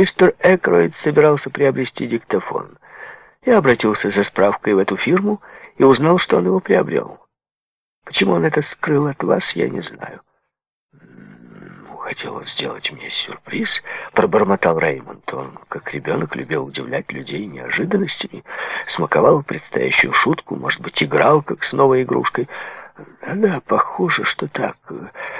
Мистер Экроид собирался приобрести диктофон. Я обратился за справкой в эту фирму и узнал, что он его приобрел. Почему он это скрыл от вас, я не знаю. Хотел он сделать мне сюрприз, пробормотал Реймонд. Он, как ребенок, любил удивлять людей неожиданностями, смаковал предстоящую шутку, может быть, играл, как с новой игрушкой. Да, похоже, что так.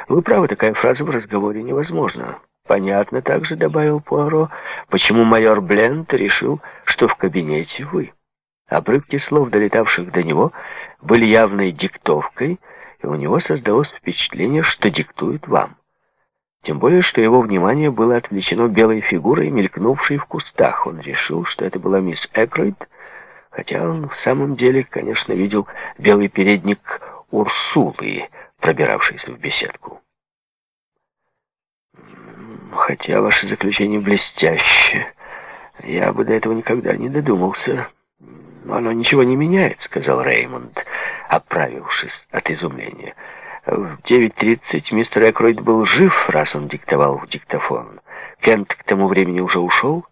Вы правы, такая фраза в разговоре невозможна. Понятно также, добавил Пуаро, почему майор Бленд решил, что в кабинете вы. Обрывки слов, долетавших до него, были явной диктовкой, и у него создалось впечатление, что диктует вам. Тем более, что его внимание было отвлечено белой фигурой, мелькнувшей в кустах. Он решил, что это была мисс Экройд, хотя он в самом деле, конечно, видел белый передник Урсулы, пробиравшейся в беседку. Хотя ваше заключение блестяще, я бы до этого никогда не додумался. «Оно ничего не меняет», — сказал Реймонд, оправившись от изумления. В 9.30 мистер Экройд был жив, раз он диктовал в диктофон. Кент к тому времени уже ушел.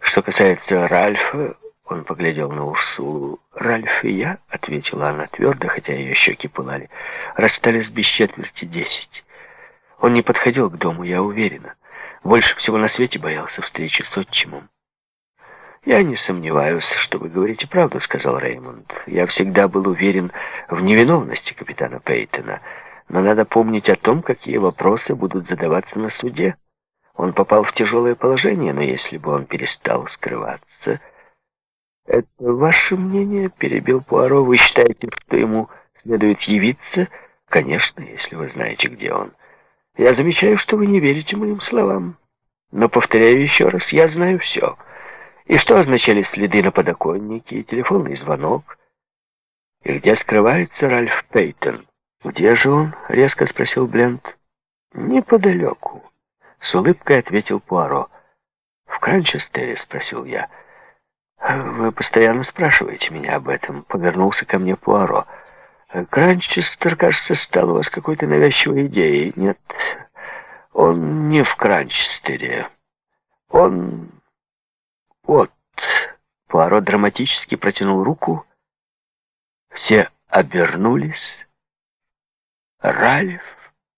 Что касается Ральфа, он поглядел на Урсулу. «Ральф и я», — ответила она твердо, хотя ее щеки пылали, — «расстались без четверти десять. Он не подходил к дому, я уверена. Больше всего на свете боялся встречи с отчимом. «Я не сомневаюсь, что вы говорите правду», — сказал Реймонд. «Я всегда был уверен в невиновности капитана Пейтона, но надо помнить о том, какие вопросы будут задаваться на суде. Он попал в тяжелое положение, но если бы он перестал скрываться...» «Это ваше мнение?» — перебил Пуаро. «Вы считаете, что ему следует явиться?» «Конечно, если вы знаете, где он». «Я замечаю, что вы не верите моим словам. Но, повторяю еще раз, я знаю все». И что означали следы на подоконнике и телефонный звонок? И где скрывается Ральф Пейтон? Где же он? Резко спросил Блент. Неподалеку. С улыбкой ответил Пуаро. В Кранчестере? Спросил я. Вы постоянно спрашиваете меня об этом. Повернулся ко мне Пуаро. Кранчестер, кажется, стал у вас какой-то навязчивой идеей. Нет, он не в Кранчестере. Он вот, Пуаро драматически протянул руку. Все обернулись. Ральф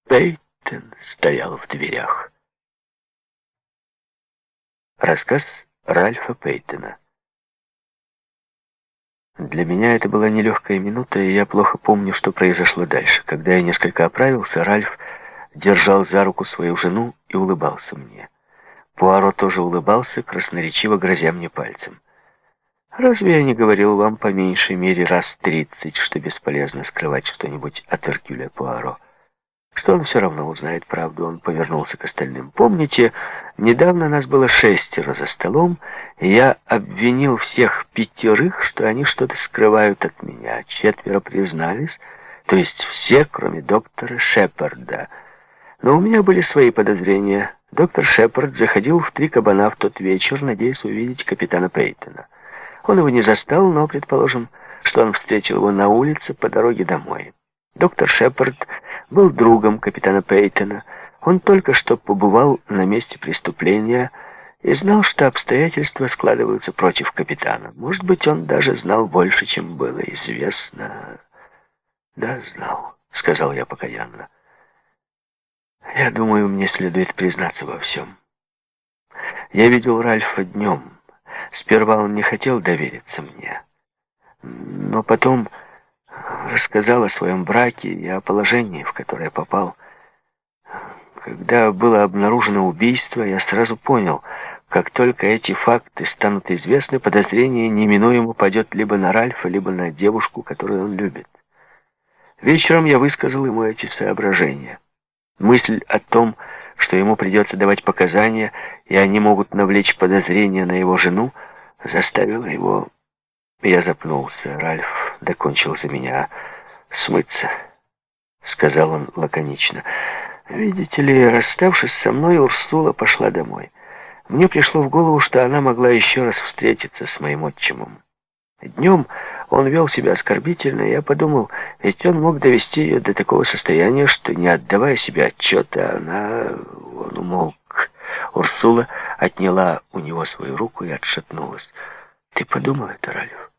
Пейтон стоял в дверях. Рассказ Ральфа Пейтона. Для меня это была нелегкая минута, и я плохо помню, что произошло дальше. Когда я несколько оправился, Ральф держал за руку свою жену и улыбался мне. Пуаро тоже улыбался, красноречиво грозя мне пальцем. «Разве я не говорил вам по меньшей мере раз тридцать, что бесполезно скрывать что-нибудь от Эркюля Пуаро? Что он все равно узнает правду?» Он повернулся к остальным. «Помните, недавно нас было шестеро за столом, и я обвинил всех пятерых, что они что-то скрывают от меня. Четверо признались, то есть все, кроме доктора Шепарда. Но у меня были свои подозрения». Доктор Шепард заходил в три кабана в тот вечер, надеясь увидеть капитана Пейтона. Он его не застал, но, предположим, что он встретил его на улице по дороге домой. Доктор Шепард был другом капитана Пейтона. Он только что побывал на месте преступления и знал, что обстоятельства складываются против капитана. Может быть, он даже знал больше, чем было известно. «Да, знал», — сказал я покаянно. Я думаю, мне следует признаться во всем. Я видел Ральфа днем. Сперва он не хотел довериться мне. Но потом рассказал о своем браке и о положении, в которое попал. Когда было обнаружено убийство, я сразу понял, как только эти факты станут известны, подозрение неминуемо падет либо на Ральфа, либо на девушку, которую он любит. Вечером я высказал ему эти соображения. Мысль о том, что ему придется давать показания, и они могут навлечь подозрения на его жену, заставила его... Я запнулся. Ральф докончил за меня смыться, сказал он лаконично. Видите ли, расставшись со мной, Урсула пошла домой. Мне пришло в голову, что она могла еще раз встретиться с моим отчимом. Днем он вел себя оскорбительно, и я подумал, ведь он мог довести ее до такого состояния, что, не отдавая себе отчета, она... Он умолк. Урсула отняла у него свою руку и отшатнулась. «Ты подумал это, Ральф?»